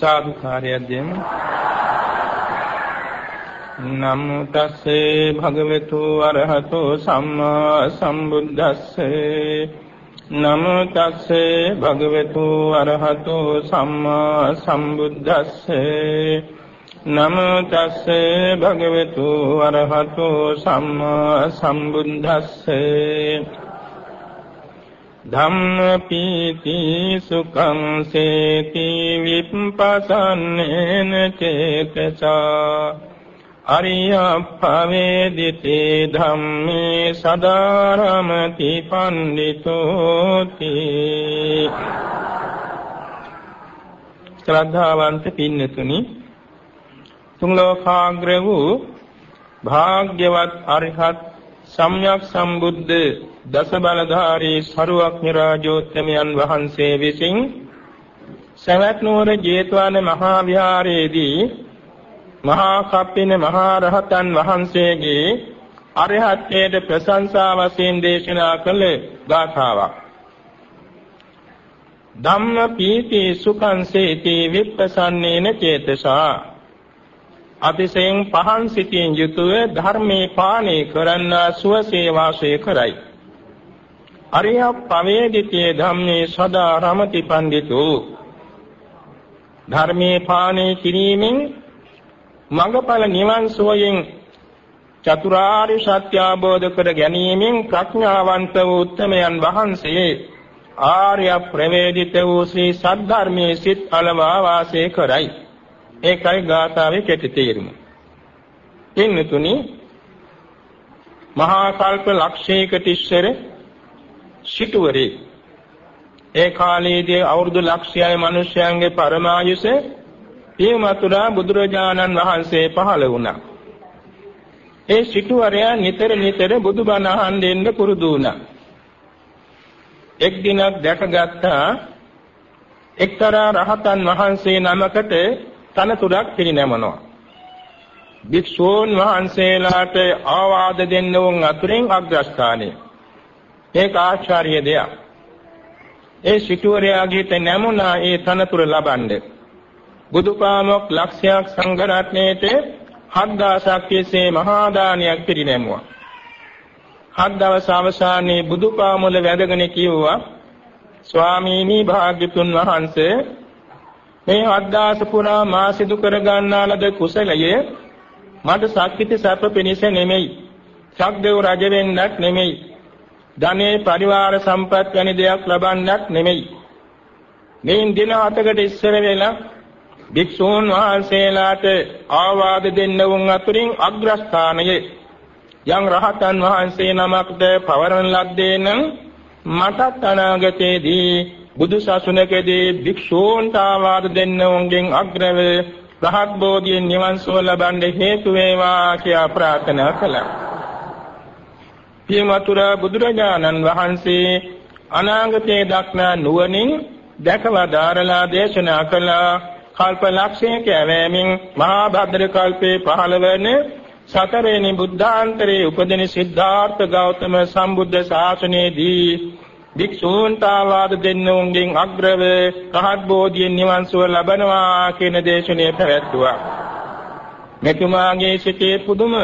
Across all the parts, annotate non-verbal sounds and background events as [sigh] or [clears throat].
සාදු කාර්යයක් දෙමු. නමෝ තස්සේ භගවතු අරහතෝ සම්මා සම්බුද්දස්සේ නමෝ තස්සේ භගවතු අරහතෝ සම්මා සම්බුද්දස්සේ නමෝ තස්සේ භගවතු අරහතෝ සම්මා සම්බුද්දස්සේ ධම්මපීති සුඛං සේති විප්පසන්නේන චේතසා අරියප්පවේදිතේ ධම්මේ සදාරමති පණ්ඩිතෝති ශ්‍රද්ධාවන්ත පින්නතුනි තුන් ලෝකාග්‍ර වූ භාග්‍යවත් අරිහත් සම්්‍යක් සම්බුද්ධ දස බලධාරී සරුවක්ඥ රාජෝත්තමයන් වහන්සේ විසින් සවැත් නුවර ජේතවන මහා විහාරයේදී මහා කප්පින මහා රහතන් වහන්සේගේ අරහත්ත්වයට ප්‍රශංසා වශයෙන් දේශනා කළ ගාථාවක්. ධම්ම පීති සුඛං සේති විප්පසන්නේන චේතසා. අතිශයින් පහන් සිතින් යුතුව ධර්මේ පානය කරන්නා සුවසේ වාසය කරයි. අරිය පවේදිතේ ධම්මේ සදා රමති පණ්ඩිතෝ ධර්මේ පානේ කිරීමෙන් මඟඵල නිවන් සෝයෙන් චතුරාර්ය සත්‍ය අවබෝධ කර ගැනීමෙන් ප්‍රඥාවන්ත වූ උත්තමයන් වහන්සේ ආර්ය ප්‍රවේදිත වූ ශ්‍රී සද්ධර්මයේ සිත් අලවා වාසය කරයි. ඒකයි ගාථාවේ කෙටි තේරුම. පින්නතුනි මහා කල්ප ලක්ෂයකට ඉස්සර සිටුවරේ ඒ කාලයේදී අවුරුදු ලක්ෂයයි මිනිසයන්ගේ පරමායුෂ පියමතුරා බුදුරජාණන් වහන්සේ පහළ වුණා. ඒ සිටුවරයා නිතර නිතර බුදුබණ අහන් දෙන්න පුරුදු වුණා. එක් දිනක් දැකගත්තා එක්තරා රහතන් වහන්සේ නමකට තනතුරක් පිරිනැමනවා. භික්ෂූන් වහන්සේලාට ආවාද දෙන්න වුන් අතුරෙන් අග්‍රස්ථානයේ ඒක ආශ්චර්ය දෙයක්. ඒ සිටුවරයාගේ නැමුණා ඒ තනතුර ලබන්නේ. බුදුපාමොක් ලක්ෂයක් සංඝ රත්නයේට 7000ක් කෙසේ මහා දානයක් පිරිනැමුවා. හත් දවස් අවසානයේ බුදුපාමුල වැඳගෙන කිව්වා ස්වාමීනි භාග්‍යතුන් වහන්සේ මේ හත්දාස පුරා මා සිදු කර ගන්නා ලද කුසලයේ මට සක්විති සැප පිණිස නෙමෙයි. සක්දේව රජ වෙන්නත් නෙමෙයි. ධනේ පරිවාර සම්පත් වැනි දෙයක් ලබන්නක් නෙමෙයි. මේන් දින හතකට ඉස්සර වෙලා භික්ෂූන් වහන්සේලාට ආවාද දෙන්න වුන් අතුරින් අග්‍රස්ථානයේ යම් රහතන් වහන්සේ නමක්ද පවරන ලද්දේ නම් මටත් අනාගතයේදී බුදු සසුනකදී භික්ෂූන්ට ආවාද දෙන්න වුන්ගෙන් අග්‍රව රහත් බෝධියෙන් නිවන් සුව ලබන්න හේතු වේවා කියා ප්‍රාර්ථනා කළා. පියමතුරා බුදුරජාණන් වහන්සේ අනාගතයේ දක්නා නුවණින් දැකලා දාරලා දේශනා කළා කල්ප ලක්ෂයක ඇවෑමින් මහා භද්‍ර කල්පේ පහළ වන සතරේනි බුද්ධාන්තරයේ උපදින සිද්ධාර්ථ ගෞතම සම්බුද්ධ ශාසනයේදී භික්ෂූන්ට ආවාද දෙන්නුන්ගෙන් අග්‍රව රහත් බෝධියෙන් නිවන් සුව ලබනවා කියන දේශනය පැවැත්තුවා. මෙතුමාගේ සිතේ පුදුම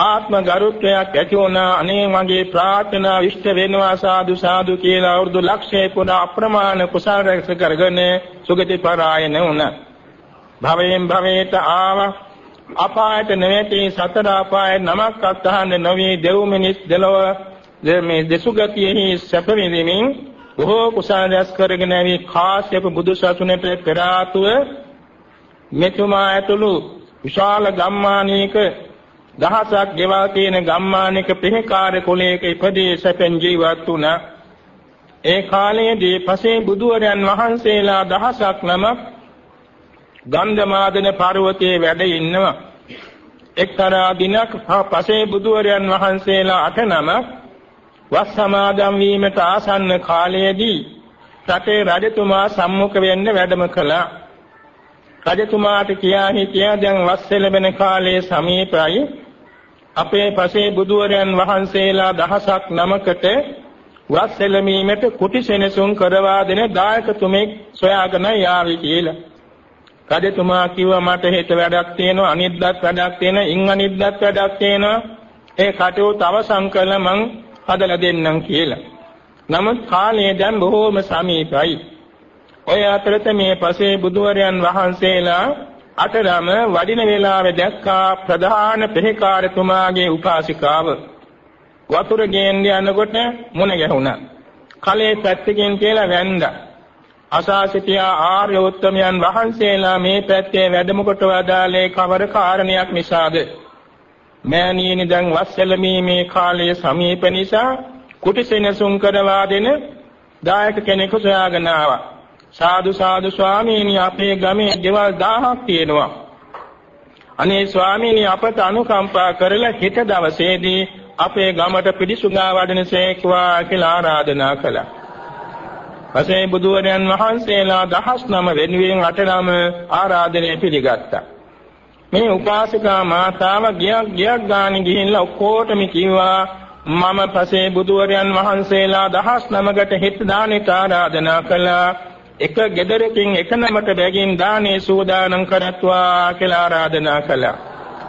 ආත්ම ගරුත්වයක් ඇති වුණා. අනේ මගේ ප්‍රාර්ථනා විශ්ත වෙනවා සාදු සාදු කියලා අවුරුදු ලක්ෂය පුරා අප්‍රමාණ කුසල රැස් කරගෙන සුගති පරායන වුණා. භවයෙන් භවයට ආව. අපායට නැති සතර අපාය නමක් අත්හන්න නොවේ දෙව් මිනිස් දෙලොව මේ දෙසුගතියෙහි සැප විඳින්මින් බොහෝ කුසල රැස් කරගෙන ඇවි කාශ්‍යප බුදු සසුනට පෙර ආතුව මෙතුමා ඇතුළු විශාල ගම්මානයක දහසක් ගෙවා තියෙන ගම්මානික පිහකාර කුලයක ඉපදී සැපෙන් ජීවත් වුණා. ඒ කාලයේදී පසේ බුදුවරයන් වහන්සේලා දහසක් නමක් ගන්ධමාදන පර්වතයේ වැඩ ඉන්නවා. එක්තරා දිනක් පසේ බුදුවරයන් වහන්සේලා අට නමක් වස් සමාදන් වීමට ආසන්න කාලයේදී රටේ රජතුමා සම්මුඛ වෙන්න වැඩම කළා. රජතුමාට කියා හිටියා දැන් වස් ලැබෙන කාලයේ සමීපයි අපේ පසේ බුදුවරයන් වහන්සේලා දහසක් නමකට වස් සැලමීමට කුටි සෙනසුන් කරවා දෙන දායකතුමෙක් සොයාගෙන යාවි කියලා. රජතුමා කිව්වා මට හෙට වැඩක් තියෙනවා අනිද්දාත් වැඩක් තියෙනවා ඉන් අනිද්දාත් වැඩක් තියෙනවා ඒ කටයුතු අවසන් කළ මං හදලා දෙන්නම් කියලා. නමුත් කාලය දැන් බොහෝම සමීපයි. ඔය අතරත මේ පසේ බුදුවරයන් වහන්සේලා අතරම වඩින වේලාවේ දැක්කා ප්‍රධාන පෙරකාරතුමාගේ උපාසිකාව වතුර ගේන්න යනකොට මුණ ගැහුණා. කලේ පැත්තකින් කියලා වැන්දා. අසාසිතියා ආර්ය උත්තමයන් වහන්සේලා මේ පැත්තේ වැඩම කොට වදාලේ කවර කාරණයක් නිසාද? මෑණියනි දැන් වස්සලමීමේ කාලය සමීප නිසා කුටිසෙනසුන් කරවා දෙන දායක කෙනෙකු සොයාගෙන ආවා. සාදු සාදු ස්වාමීනි අපේ ගමේ ගෙවල් 1000ක් තියෙනවා. අනේ ස්වාමීනි අපට අනුකම්පා කරලා හෙට දවසේදී අපේ ගමට පිළිසුගා වඩනසේක්වා කියලා ආරාධනා කළා. පසේ බුදුවරයන් වහන්සේලා දහස් නම වෙනුවෙන් අට නම ආරාධනය පිළිගත්තා. මේ උපාසිකා මාතාව ගියක් ගියක් ගානේ ගිහිල්ලා ඔක්කොටම කිව්වා මම පසේ බුදුවරයන් වහන්සේලා දහස් නමකට හිත දානෙට ආරාධනා කළා. එක ගෙදරකින් එක නමට බැගින් දානේ සූදානම් කරත්වා කියලා ආරාධනා කළා.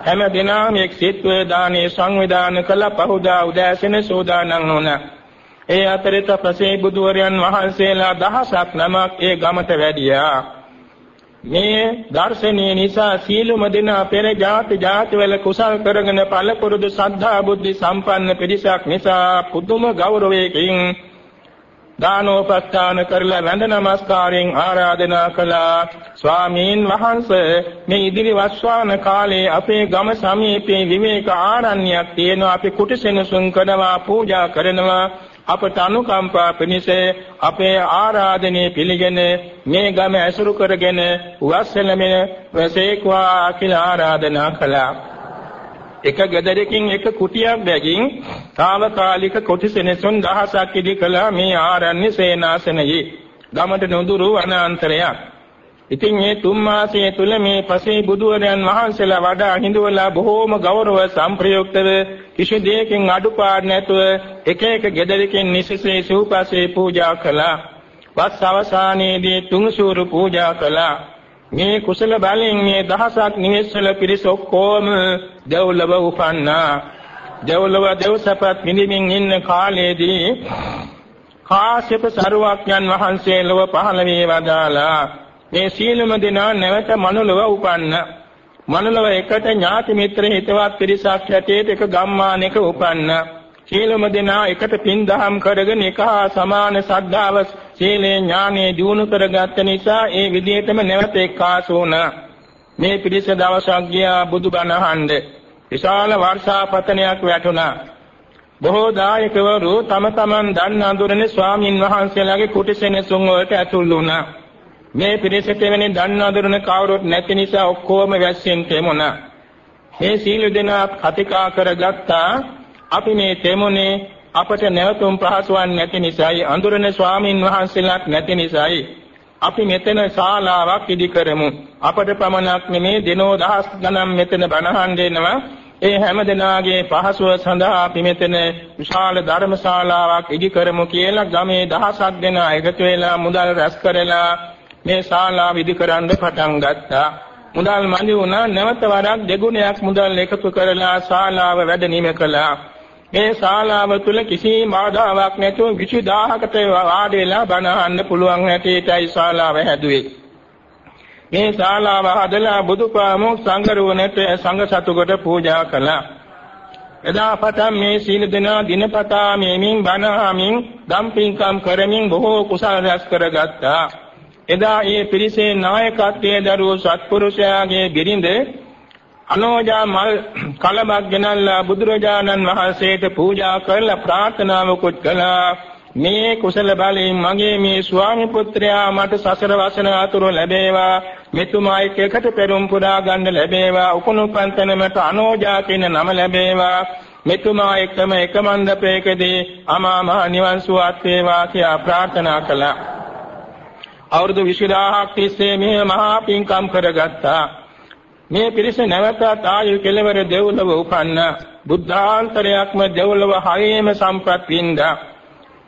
හැම දිනම එක් සිත්වේ දානේ සංවිධානය කළ පහුදා උදෑසන සූදානම් වුණා. ඒ අතරේ තපසේ බුදුවරයන් වහන්සේලා දහසක් නමක් ඒ ගමට වැඩියා. මේ දර්ශනීය නිසා සීලුම දෙනා පෙර ජාති ජාතිවල කුසල් කරගෙන ඵල පුරුදු සද්ධා බුද්ධි සම්පන්න පිරිසක් නිසා පුදුම ගෞරවයකින් දානෝපස්ථාන කරලා වැඳ නමස්කාරයෙන් ආරාධනා කළා. ස්වාමීන් වහන්සේ මේ ඉදිරි වස්වාන කාලේ අපේ ගම සමීපේ විවේක ආරණ්‍යයක් තියෙනවා. අපි කුටිසෙනසුන් කරනවා පූජා කරනවා. අපට අනුකම්පා පිණිස අපේ ආරාධනය පිළිගෙන මේ ගම ඇසුරු කරගෙන වස්සලමෙන වසේක්වා කියලා ආරාධනා කළා. එක ගෙදරකින් එක කුටියක් බැගින් తాවකාලික කොටිසෙනසුන් දහසක් ඉදි කළා මේ ආරණ්‍ය සේනාසනයේ ගමට නොදුරු වනාන්තරයක්. ඉතින් මේ තුන් මාසයේ තුල මේ පසේ බුදුවරයන් වහන්සේලා වඩා හිඳවලා බොහෝම ගෞරව සම්ප්‍රයුක්තව කිසි දෙයකින් අඩුපාඩු නැතුව එක එක ගෙදරකින් නිසසේ සූපසේ පූජා කළා. වස් අවසානයේදී තුන්සූරු පූජා කළා. මේ කුසල බලෙන් මේ දහසක් නිවෙස්වල පිරිස ඔක්කොම දෙව්ලොව උපන්නා. දෙව්ලොව දෙව්සපත් මිනිමින් ඉන්න කාලයේදී කාශ්‍යප සරුවක්යන් වහන්සේ ලොව පහළ වේ වදාලා මේ සීලම දෙනා නැවත මනුලව උපන්න. මනුලව එකට ඥාති මිත්‍ර හිතවත් පිරිසක් හැටියට එක ගම්මානයක උපන්න. සීලම දෙනා එකට පින් දහම් කරගෙන එක හා සමාන ශ්‍රද්ධාව සීලේ ඥානෙ දිනු කරගත්ත නිසා ඒ විදිහටම නැවත එක්කාසු වුණා. මේ පිරිස දවසක් ගියා බුදුබණ අහන්න. විශාල වර්ෂාපතනයක් වැටුණා. බොහෝ දායකවරු තම තමන් දන්න අඳුරන ස්වාමින් වහන්සේලාගේ කුටිසෙනසුන් වලට ඇතුල් වුණා. මේ පිරිසට වෙන්නේ දන්න අඳුරන කවුරුත් නැති නිසා ඔක්කොම වැස්සෙන් තෙමුණා. මේ සීල දෙනා කතිකා කරගත්තා අපි මේ තෙමුනේ අපට නැවතුම් පහසුවක් නැති නිසායි අඳුරන ස්වාමින් වහන්සේලාත් නැති නිසායි අපි මෙතන ශාලාවක් ඉදි කරමු අපට පමණක් නෙමේ දිනෝ දහස් ගණන් මෙතන බණහන් දෙනවා ඒ හැම දිනාගේ පහසුව සඳහා අපි මෙතන විශාල ධර්මශාලාවක් ඉදි කරමු කියලා ගමේ දහසක් දෙනා එකතු වෙලා මුදල් රැස් කරලා මේ ශාලාව ඉදි කරන්න පටන් ගත්තා. මුදල් මදි වුණා නැවත වරක් දෙගුණයක් මුදල් එකතු කරලා ශාලාව වැඩ නිම කළා. මේ ශාලාව තුල කිසිම බාධාවක් නැතුව 20000කට වාඩි වෙලා බණ අහන්න පුළුවන් හැටියටයි ශාලාව හැදුවේ. මේ ශාලාව හදලා බුදුපාමොක් සංගරුවනට සංඝ සතුකට පූජා කළා. එදා පටන් මේ සීල දෙනා දිනපතා මේමින් බණ අහමින් දම් පින්කම් කරමින් බොහෝ කුසල රැස් කරගත්තා. එදා ඒ පිරිසේ නායකත්වයේ දරුවෝ සත්පුරුෂයාගේ බිරිඳ අනෝජා මල් කලබක් ගෙනල්ලා බුදුරජාණන් වහන්සේට පූජා කරලා ප්‍රාර්ථනාවකුත් කළා. මේ කුසල බලයෙන් මගේ මේ ස්වාමි පුත්‍රයා මට සසර වසන අතුරු ලැබේවා. මෙතුමා එක්ක එකට පෙරම් පුරා ගන්න ලැබේවා. උපනුපන්තනමට අනෝජා කියන නම ලැබේවා. මෙතුමා එක්කම එක මණ්ඩපයකදී අමා මහ නිවන් සුවත් වේවා කියා ප්‍රාර්ථනා කළා. අවුරුදු 20000ක් තිස්සේ මේ මහා පින්කම් කරගත්තා. මේ පිරිස නැවතත් ආයු කෙලවර දෙව්ලොව උපන්න. බුද්ධාන්තරයක්ම දෙව්ලොව හයේම සම්පත් වින්දා.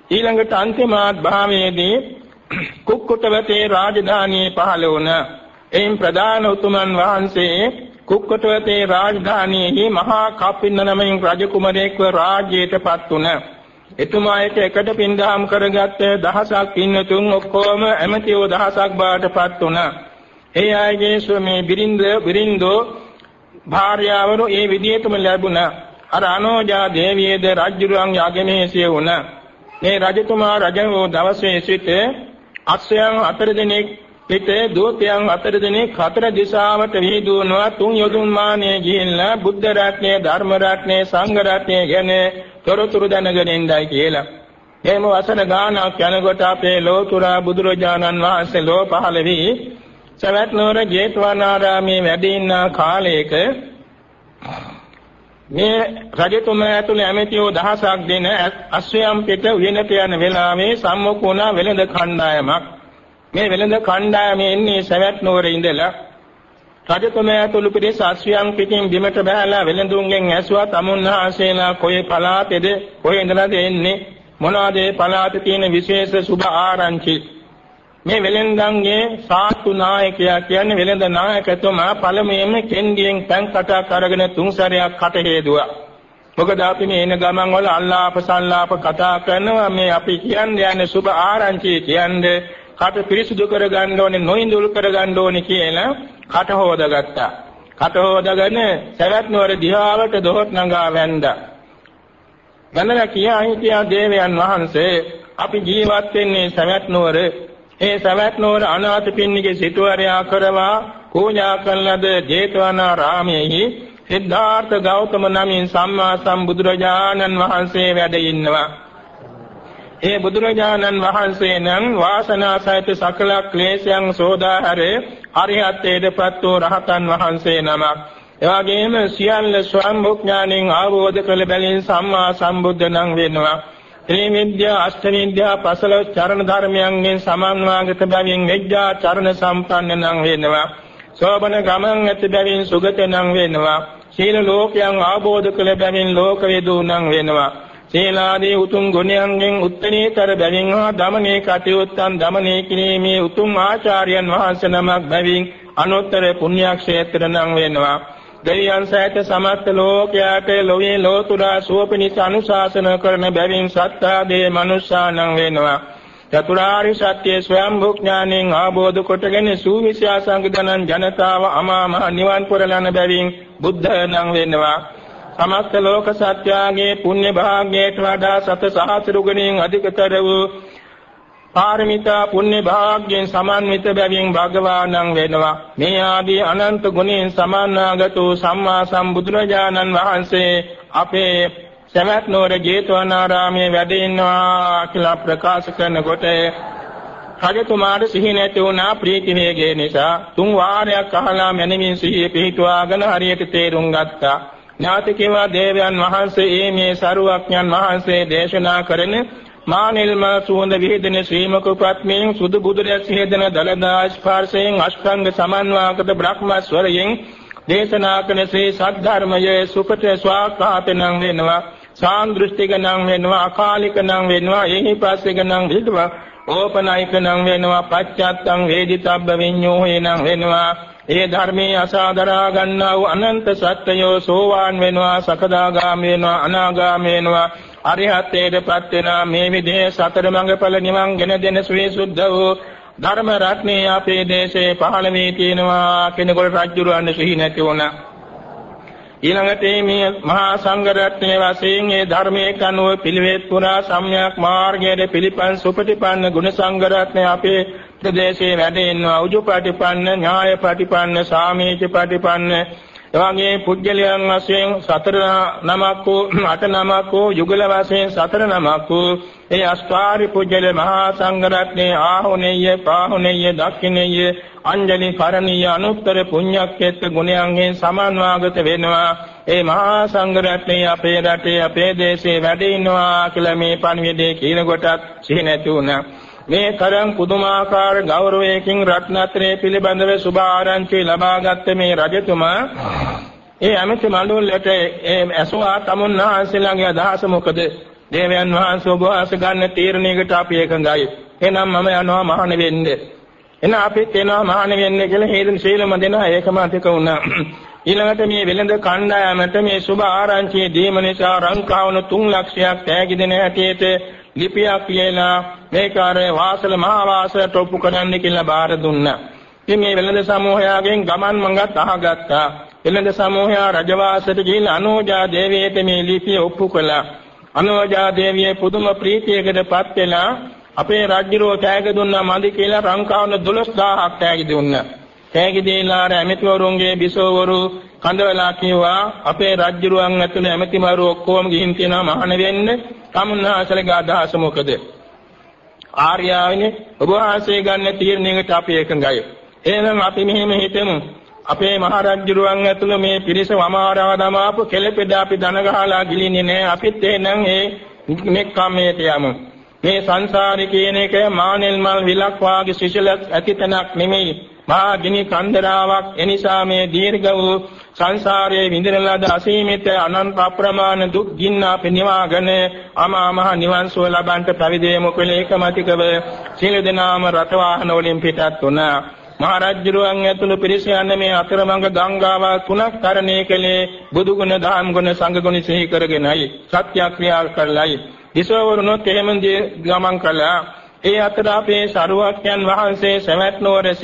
ඊළඟට අන්තිමාත් භාවයේදී [clears throat] කුක්කුටවතේ රාජධානියේ පහළ වුණ. එයින් ප්‍රධාන උතුමන් වහන්සේ කුක්කුටවතේ රාජධානියේ මහා කප්පින්න නමින් රජ කුමරෙක්ව රාජ්‍යයටපත් වුණ. එතුමා එක එකට පින්දහම් කරගත්ත දහසක් පින්නතුන් ඔක්කොම ඇමතිවෝ දහසක් බාටපත් වුණා. ඒ අයගේ ස්වමේ බිරින්ද බිරින්දෝ භාර්යාවරු ඒ විදිහටම ලැබුණා. අර අනෝජා දේවියේද රජුරුවන් යගමේසිය වුණා. මේ රජතුමා රජ වූ දවසේ සිට අක්ෂයන් හතර දිනක් පිට දූතයන් හතර දිනක් හතර දිශාවට විහිදුවනවා තුන් යොදුන් මානේ ගිහිල්ලා බුද්ධ රත්නයේ ධර්ම රත්නයේ සංඝ රත්නයේ ගැන තොරතුරු දැනගෙන ඉඳයි කියලා. එහෙම වසන ගානක් යනකොට අපේ ලෝතුරා බුදුරජාණන් වහන්සේ ලෝ පහළ වී සවැත් නුවර ජේතවනාරාමේ වැඩ ඉන්න කාලයක මේ රජතුමා ඇතුළේ ඇමතිවෝ දහසක් දෙන අශ්වයන් පිට උයනට යන වෙලාවේ සම්මුඛ වුණා වෙළඳ කණ්ඩායමක්. මේ වෙළඳ කණ්ඩායමේ ඉන්නේ සවැත් නුවර ඉඳලා රජතුමා ඇතුළු පිරිස අශ්වයන් පිටින් බිමට බහැලා වෙළඳුන්ගෙන් ඇසුවා. තමුන්වහන්සේලා කොයි පළාතේද කොහේ ඉඳලාද එන්නේ? මොනවාද ඒ පළාතේ තියෙන විශේෂ සුභ ආරංචි? මේ වෙලෙන්දන්ගේ සාතු නායකයා කියන්නේ වෙලෙන්ද නායකතුමා පළමුවෙන්ම කෙන්ඩියෙන් පෑන් කටක් අරගෙන තුන් සැරයක් කට හේදුවා. මොකද අපි මේ එන ගමන් වල අල්ලාප සල්ලාප කතා කරනවා මේ අපි කියන්නේ යන්නේ සුබ ආරංචි කියන්නේ කට පිරිසුදු කරගන්න ඕනේ නොඉඳුල් කරගන්න ඕනේ කියලා කට හොදගත්තා. කට හොදගෙන සවැත් නුවර දිහාවට දොහොත් නගා වැන්දා. වැඳලා කියා හිටියා දේවයන් වහන්සේ අපි ජීවත් වෙන්නේ සවැත් නුවර ඒ සවැත් නුවර අනාථ පින්නිගේ සිටුවරයා කරවා පූජා කළද ජේතවනාරාමයේහි සිද්ධාර්ථ ගෞතම නමින් සම්මා සම්බුදුරජාණන් වහන්සේ වැඩ ඉන්නවා. ඒ බුදුරජාණන් වහන්සේ නම් වාසනා සහිත සකල ක්ලේශයන් සෝදා හැර අරිහත්ත්වයටපත් වූ රහතන් වහන්සේ නමක්. එවාගෙම සියල්ල ස්වයංභුඥාණයෙන් ආවෝද කළ බැලින් සම්මා සම්බුද්ධ නම් වෙනවා. ත්‍රිවිද්‍යා අෂ්ටවිද්‍යා පසල චරණ ධර්මයන්ගෙන් සමන්වාගත බැවින් විද්‍යා චරණ සම්පන්න නම් වෙනවා. සෝබන ගමන් ඇති බැවින් සුගත නම් වෙනවා. සීල ලෝකයන් ආબોධ කළ බැවින් ලෝක වේදු නම් වෙනවා. සීලාදී උතුම් ගුණයන්ගෙන් උත්තරීතර බැවින් හා දමනේ කටයුත්තන් දමනේ කිරීමේ උතුම් ආචාර්යයන් වහන්සේ නමක් බැවින් අනුත්තර පුණ්‍යක්ෂේත්‍ර නම් වෙනවා. දෙවියන් සහිත සමස්ත ලෝකයාට ලෝයේ ලෝතුරා සුවපිනිස අනුශාසන කරන බැවින් සත්තාදී මනුෂ්‍යානං වෙනවා. චතුරාර්ය සත්‍ය ස්වයං ඥාණයෙන් ආબોධ කොටගෙන සූවිසයා සංගදනන් ජනතාව අමා මහ නිවන් පුරලන බැවින් බුද්ධ නම් වෙනවා. සමස්ත ලෝක සත්‍යයේ පුණ්‍ය භාග්‍යයට වඩා සත සහස්‍ර ගුණයෙන් අධිකතර වූ පාරමිතා පුණ්‍ය භාග්‍යයෙන් සමන්විත බැවින් භගවානං වෙනවා. මේ ආදී අනන්ත ගුණයෙන් සමන්නාගත වූ සම්මා සම්බුදුරජාණන් වහන්සේ අපේ සවැත් නුවර ජේතවනාරාමයේ වැඩ ඉන්නවා කියලා ප්‍රකාශ කරනකොට රජතුමාට සිහි නැති වුණා ප්‍රීති වේගය නිසා. තුන් වාරයක් අහලා මැනවින් සිහිය පිහිටුවාගෙන හරියට තේරුම් ගත්තා. ඥාති කිවා දේවයන් වහන්සේ මේ සරුවක්ඥන් වහන්සේ දේශනා කරන මානෙල්ම සුවඳ විහිදෙන ශ්‍රීමක ප්‍රත්මයෙන් සුදු බුදුරැස් හේදන දලදා ස්පර්ශයෙන් අෂ්ටාංග සමන්වාගත බ්‍රහ්මස්වරයෙන් දේශනා කරන ශ්‍රී සද්ධර්මයේ සුපත ස්වාකාත නම් වෙනවා සාන්දෘෂ්ටික නම් වෙනවා අකාලික නම් වෙනවා එහි පස්සික නම් විදුවා ඕපනයික නම් වෙනවා පච්චත්තං වේදිතබ්බ විඤ්ඤෝහේ නම් වෙනවා. ඒ ධර්මයේ අසාදරා ගන්නා වූ අනන්ත සත්‍යයෝ සෝවාන් වෙනවා සකදාගාමී වෙනවා අනාගාමී වෙනවා. අරිහත්ත්වයටපත් වෙනා මේ විදිහේ සතර මඟඵල නිවන් ගෙන දෙන සුවිසුද්ධ වූ ධර්ම රත්නයේ අපේ දේශේ පහළ වී තියෙනවා කෙනෙකුට රජුරවන්න සිහි නැති වුණා. ඊළඟට මේ මහා සංඝ රත්නයේ වශයෙන් මේ ධර්මයේ කනුව පිළිවෙත් පුරා සම්‍යක් මාර්ගයේ පිළිපන් සුපටිපන්න ගුණ සංඝ රත්නය අපේ ප්‍රදේශයේ වැඩ ඉන්නවා උජුපටිපන්න ඥායපටිපන්න සාමීචපටිපන්න එවාගේ පුජ්‍යලයන් වශයෙන් සතර නමක් වූ අට නමක් වූ යුගල වශයෙන් සතර නමක් වූ ඒ අෂ්ටාරි පුජ්‍යල මහා සංඝරත්නයේ ආහුනේය පාහුනේය දක්ඛිනේය අංජලි කරණීය අනුත්තර පුණ්‍යක්කේත ගුණයන්ගෙන් සමන්වාගත වෙනවා. ඒ මහා සංඝරත්නයේ අපේ රටේ අපේ දේශේ වැඩ ඉන්නවා කියලා මේ පණිවිඩය කියන කොටත් සිහි නැති වුණා. මේ තරම් පුදුමාකාර ගෞරවයකින් රත්නත්‍රයේ පිළිබඳව සුභ ආරංචි ලබාගත් මේ රජතුමා ඒ ඇමති මඬුල්ලට ඒ ඇසුවා තමුන්වහන්සේලාගේ අදහස මොකද? දේවයන් වහන්සේ ඔබ වහන්සේ ගන්න තීරණයකට අපි එකඟයි. එහෙනම් මම යනවා මහාන වෙන්න. එන අපිත් එනවා මහාන වෙන්න කියලා හේතුන් ශීලම දෙනවා ඒකමතික වුණා. [clears throat] ඊළඟට මේ වෙළඳ කණ්ඩායමට මේ සුභ ආරංචියේ දීම නිසා රංකාවන 3 ලක්ෂයක් තෑගි දෙන හැටියට ලිපියක් කියලා මේක අර වාසල මහා වාසලට ඔප්පු කරන්න කියලා බාර දුන්නා. ඉතින් මේ වෙළඳ සමූහයාගෙන් ගමන් මඟත් අහගත්තා. වෙළඳ සමූහයා රජවාසයට ගිහින් අනෝජා දේවියට මේ ලිපිය ඔප්පු කළා. අනෝජා දේවිය පුදුම ප්‍රීතියකටපත් වෙලා අපේ රජුරෝ තෑග දුන්නා මදි කියලා රංකාවන 12000ක් තෑගි දුන්නා. තෑගි දීලා ඇමතිවරුන්ගේ බිසෝවරු කඳවලා කිව්වා අපේ රජුරුවන් ඇතුළේ ඇමතිවරු ඔක්කොම ගිහින් තියෙනවා මහාන වෙන්න. තමුන්හාසලගේ අදහස මොකද? ආර්යාවනේ ඔබ වහන්සේ ගන්න තීරණයකට අපි එකඟයි. එහෙනම් අපි මෙහෙම හිතමු. අපේ මහරජුරුවන් ඇතුළේ මේ පිරිස වමාරව දමාපු කෙලෙපෙඩ අපි දන ගහලා ගිලින්නේ නැහැ. අපිත් එහෙනම් ඒ මෙක්කමේට යමු. මේ සංසාරේ කියන එක මානෙල් මල් විලක් වාගේ සිසිලක් ඇති තැනක් නෙමෙයි. මහා ගිනි කන්දරාවක් එනිසා මේ දීර්ඝ වූ සංසාරයේ විඳින ලද අසීමිත අනන්ත අප්‍රමාණ දුක් ගින්න අපි නිවාගෙන අමා මහ නිවන් සුව ලබන්ට පැවිදෙමු කියලා ඒකමතිකව සීල දනාම රත වාහන වලින් පිටත් වුණා. මහරජුරුවන් ඇතුළු පිරිස යන්නේ මේ අතරමඟ ගංගාව තුනක් තරණය කළේ බුදු ගුණ දහම් ගුණ සංඝ ගුණ සිහි කරගෙනයි. සත්‍යක්‍රියා කරලයි විසවරුණොත් එහෙම ගමන් කළා. ඒ අතර අපේ ශරුවක්යන් වහන්සේ සවැත් නුවර